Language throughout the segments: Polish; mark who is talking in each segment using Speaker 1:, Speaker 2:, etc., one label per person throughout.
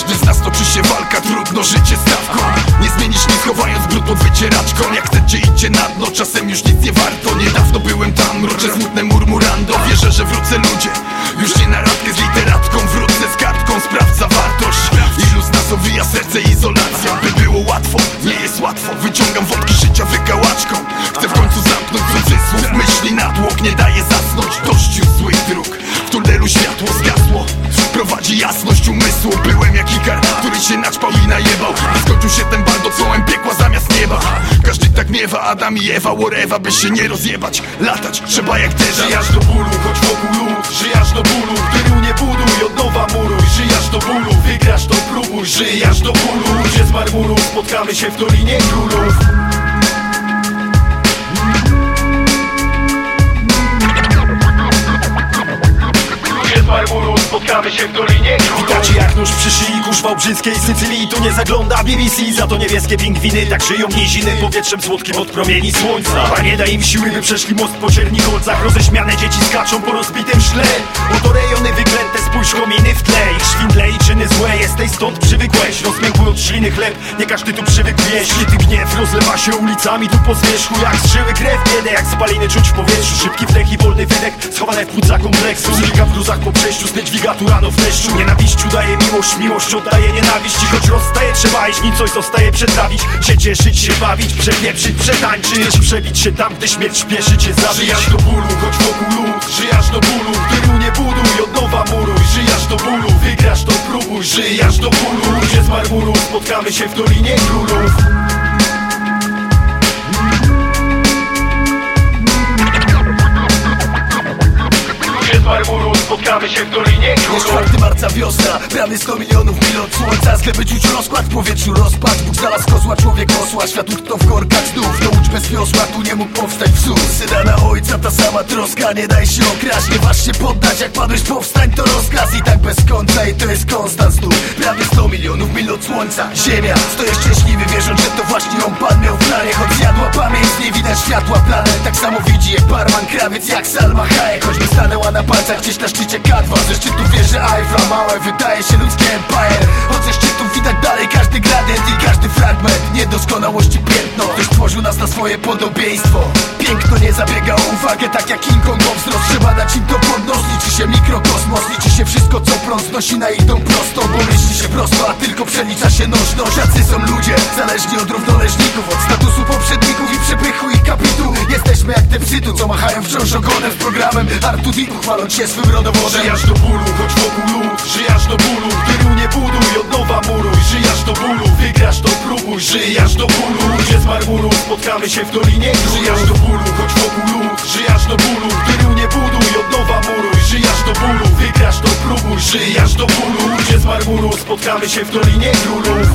Speaker 1: każdy z nas toczy się walka Trudno życie stawką. Nie zmienisz nic chowając brud pod wycieraczką. Jak chcecie idźcie na dno, czasem już nic nie warto. Niedawno byłem tam, mrocze smutne murmurando. Wierzę, że wrócę ludzie. Już nie na radkę z literatką Wrócę z kartką, sprawdź zawartość. Ilu z nas owija serce izolacja? By było łatwo, nie jest łatwo. Wyciągam wodki życia, wykał jasność umysłu. Byłem jak Ikar, który się naćpał i najebał. Skończył się ten bal czołem piekła zamiast nieba. Każdy tak miewa, Adam i Ewa, whatever By się nie rozjebać, latać trzeba jak też
Speaker 2: Żyjasz do bólu, choć wokół lód Żyjasz do bólu, tylu nie buduj Od nowa muruj, żyjasz do bólu. Wygrasz to próbuj, żyjasz do bólu. Ludzie z marmuru, spotkamy się w Dolinie Królów. Spotkamy się w nóż przy szyi kurz wałbrzyskiej Sycylii Tu nie zagląda BBC, za to niebieskie pingwiny Tak żyją niziny powietrzem słodkim od promieni słońca. A nie da im siły, by przeszli most po czernikolcach Roześmiane dzieci skaczą po rozbitym szkle Oto rejony wyklęte, spójrz kominy w tle. Ich szwindle i czyny złe, jesteś stąd przywykłeś. Rozmiękły od śliny chleb, nie każdy tu jeść Ty gniew rozlewa się ulicami tu po zwierzchu. Jak zżyły krew, biedę jak spaliny czuć w powietrzu. Szybki wdech i wolny wydech, schowane w płucach kompleksu Psychika w gruzach po przejściu, sny dźwiga tu rano w deszczu. Nienawiściu daje miłość, miłość oddaje nienawiść. I choć rozstaje trzeba iść, nic coś zostaje przetrawić. Się cieszyć, się bawić, przepieprzyć, przetańczyć. Przebić się tam, gdy śmierć śpieszy cię zabić Żyjasz do bólu, choć wokół lód Żyjasz do bólu, tylu nie buduj Od nowa muruj, żyjasz do bólu Wygrasz to próbuj, żyjasz do bólu Ludzie z marmuru, spotkamy się w Dolinie Królów spotkamy się w Dolinie
Speaker 3: Jest
Speaker 2: Królów
Speaker 3: 4 marca wiosna, bramy 100 milionów mil od słońca Sklepy czuć rozkład, w powietrzu rozpad Bóg znalazł kozła, człowiek osła. Świat utknął w korkach znów, to ucz bez wiosła Tu nie mógł powstać wzór. Syna na ojca, ta sama troska. Nie daj się okraść, nie waż się poddać. Jak padłeś powstań, to rozkaz. I tak bez końca, i to jest konstans tu Prawie 100 milionów mil od słońca. Ziemia, stoję szczęśliwy wierząc, że to właśnie on Pan miał światła planet Tak samo widzi jak barman, krawiec, jak Salma Hayek. Choćby stanęła na palcach gdzieś na szczycie K2 Ze szczytu wieży Eiffla małe Wydaje się ludzkie empire. Od ze szczytów widać dalej każdy gradient i każdy fragment Niedoskonałości piętno. Ktoś tworzył nas na swoje podobieństwo. Piękno nie zabiega o uwagę tak jak King Kong wzrost Trzeba dać im to pod nos Liczy się mikrokosmos Liczy wszystko co prąd znosi na ich tą prostą Bo myśli się prosto, a tylko przelicza się nośność Jacy są ludzie, zależni od równoleżników Od statusu poprzedników i przepychu ich kapitu. Jesteśmy jak te psy tu, co machają wciąż ogonem W programem Artu Diku chwaląc się swym rodowodem.
Speaker 2: Żyjasz do bólu, choć wokół lód Żyjasz do bólu, tylu nie buduj Od nowa muruj, żyjasz do bólu Wygrasz to próbuj, żyjasz do bólu Ludzie z marmuru, spotkamy się w Dolinie. Żyjasz do bólu, choć wokół lód Żyjasz do bólu, tylu nie buduj Od nowa muruj, żyjasz do bólu Wygrasz to próbuj, żyjasz do bólu. Ludzie z marmuru, spotkamy się w Dolinie Królów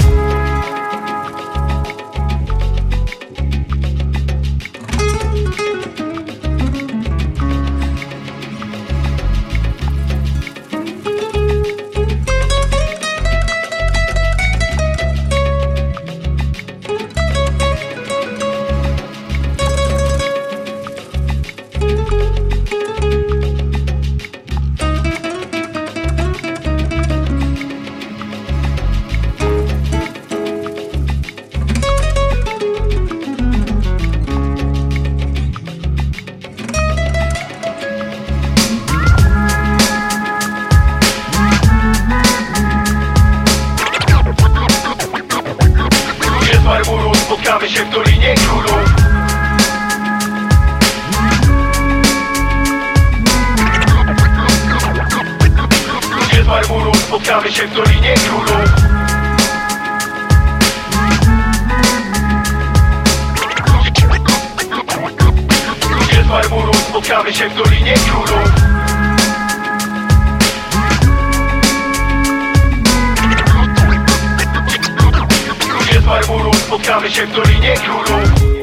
Speaker 2: się w Dolinie Królów Ludzie z marmuru, spotkamy się w Dolinie Królów Ludzie z marmuru, spotkamy się w Dolinie Królów spotkamy się w Dolinie Królów